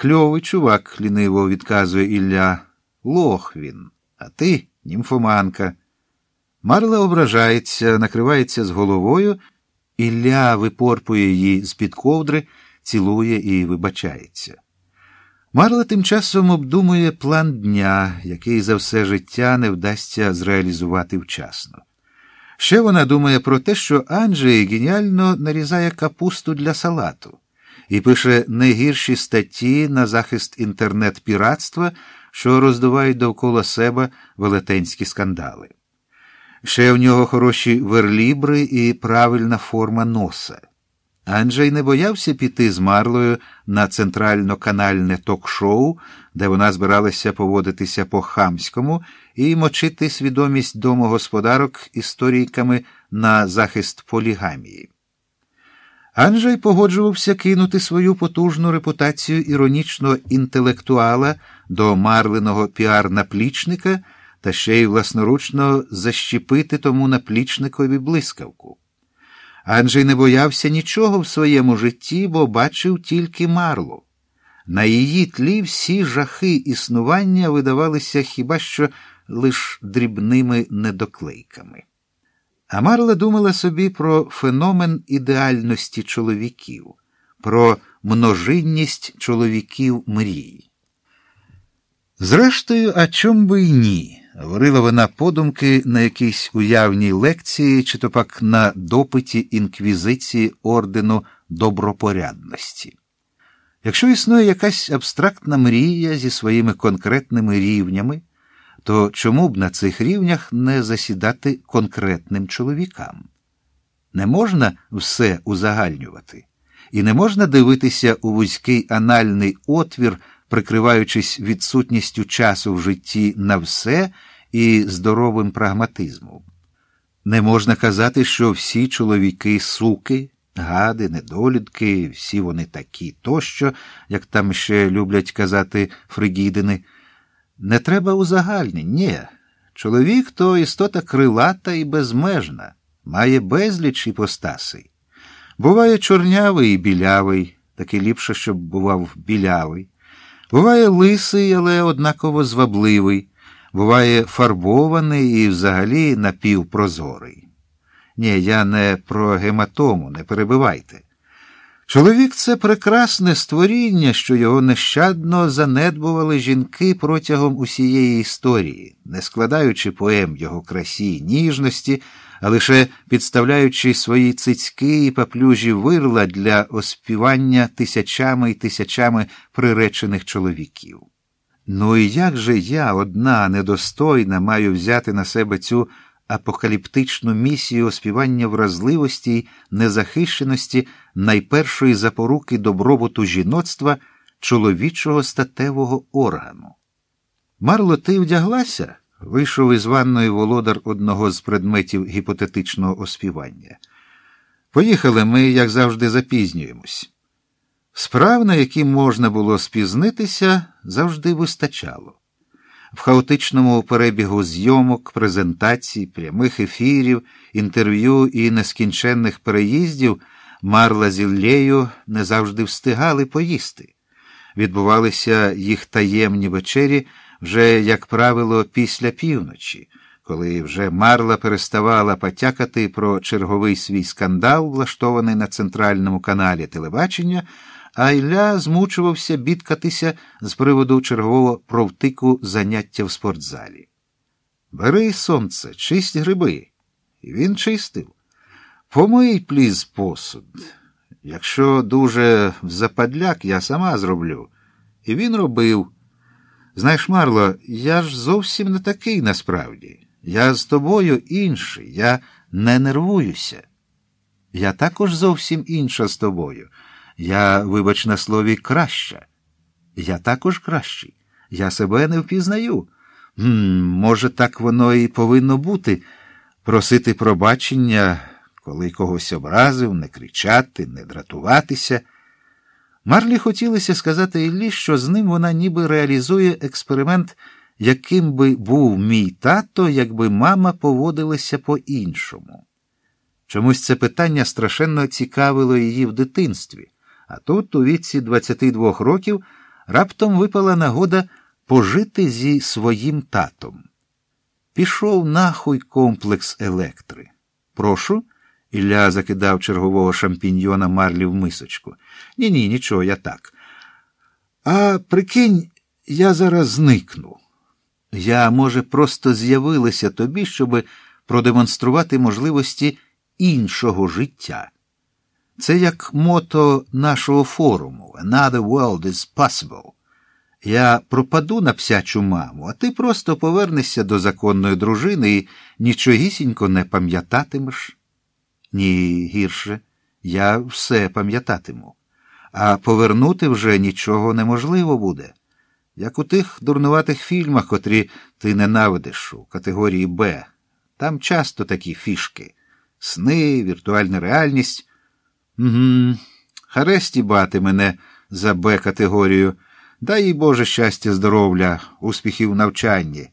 Кльовий чувак, ліниво відказує Ілля. Лох він, а ти німфоманка. Марла ображається, накривається з головою, Ілля випорпує її з-під ковдри, цілує і вибачається. Марла тим часом обдумує план дня, який за все життя не вдасться зреалізувати вчасно. Ще вона думає про те, що Анджей геніально нарізає капусту для салату і пише найгірші статті на захист інтернет-піратства, що роздувають довкола себе велетенські скандали. Ще в нього хороші верлібри і правильна форма носа. Анджей не боявся піти з Марлою на центрально-канальне ток-шоу, де вона збиралася поводитися по хамському і мочити свідомість домогосподарок історійками на захист полігамії. Анджей погоджувався кинути свою потужну репутацію іронічного інтелектуала до марленого піар-наплічника та ще й власноручно защепити тому наплічникові блискавку. Анджей не боявся нічого в своєму житті, бо бачив тільки Марлу. На її тлі всі жахи існування видавалися хіба що лиш дрібними недоклейками. А Марла думала собі про феномен ідеальності чоловіків, про множинність чоловіків мрій. Зрештою, а чом би й ні? Говорила вона подумки на якійсь уявній лекції, чи то пак на допиті інквізиції ордену добропорядності. Якщо існує якась абстрактна мрія зі своїми конкретними рівнями, то чому б на цих рівнях не засідати конкретним чоловікам? Не можна все узагальнювати, і не можна дивитися у вузький анальний отвір, прикриваючись відсутністю часу в житті на все і здоровим прагматизмом. Не можна казати, що всі чоловіки суки, гади, недолюдки, всі вони такі тощо, як там ще люблять казати фригідини. Не треба узагальнень, ні. Чоловік то істота крилата і безмежна, має безліч іпостасей. Буває чорнявий і білявий, таки ліпше, щоб бував білявий. Буває лисий, але однаково звабливий, буває фарбований і взагалі напівпрозорий. Ні, я не про гематому, не перебивайте. Чоловік це прекрасне створіння, що його нещадно занедбували жінки протягом усієї історії, не складаючи поем його красі й ніжності, а лише підставляючи свої цицьки і паплюжі вирла для оспівання тисячами і тисячами приречених чоловіків. Ну і як же я, одна недостойна, маю взяти на себе цю апокаліптичну місію оспівання вразливості й незахищеності найпершої запоруки добробуту жіноцтва чоловічого статевого органу? Марло, ти вдяглася? Вийшов із ванної володар одного з предметів гіпотетичного оспівання. Поїхали ми, як завжди, запізнюємось. Справ, на які можна було спізнитися, завжди вистачало. В хаотичному перебігу зйомок, презентацій, прямих ефірів, інтерв'ю і нескінченних переїздів Марла з Іллею не завжди встигали поїсти. Відбувалися їх таємні вечері вже, як правило, після півночі, коли вже Марла переставала потякати про черговий свій скандал, влаштований на центральному каналі телебачення, а Ілля змучувався бідкатися з приводу чергового провтику заняття в спортзалі. Бери сонце, чисть гриби. І він чистив. Помий пліз посуд. Якщо дуже в западляк, я сама зроблю. І він робив. Знаєш, Марло, я ж зовсім не такий насправді. Я з тобою інший, я не нервуюся. Я також зовсім інша з тобою. Я, вибач на слові, краща. Я також кращий. Я себе не впізнаю. М, Може, так воно і повинно бути просити пробачення, коли когось образив, не кричати, не дратуватися. Марлі хотілося сказати Іллі, що з ним вона ніби реалізує експеримент, яким би був мій тато, якби мама поводилася по-іншому. Чомусь це питання страшенно цікавило її в дитинстві, а тут, у віці 22 років, раптом випала нагода пожити зі своїм татом. Пішов нахуй комплекс електри. Прошу. Ілля закидав чергового шампіньйона марлі в мисочку. Ні, ні, нічого, я так. А прикинь, я зараз зникну. Я, може, просто з'явилася тобі, щоб продемонструвати можливості іншого життя. Це як мото нашого форуму Another world is possible. Я пропаду на псячу маму, а ти просто повернешся до законної дружини і нічогісінько не пам'ятатимеш. Ні, гірше, я все пам'ятатиму, а повернути вже нічого неможливо буде. Як у тих дурнуватих фільмах, котрі ти ненавидиш у категорії Б. Там часто такі фішки сни, віртуальна реальність. Угу. Харесті бати мене за Б категорію. Дай їй Боже щастя, здоров'я, успіхів в навчанні.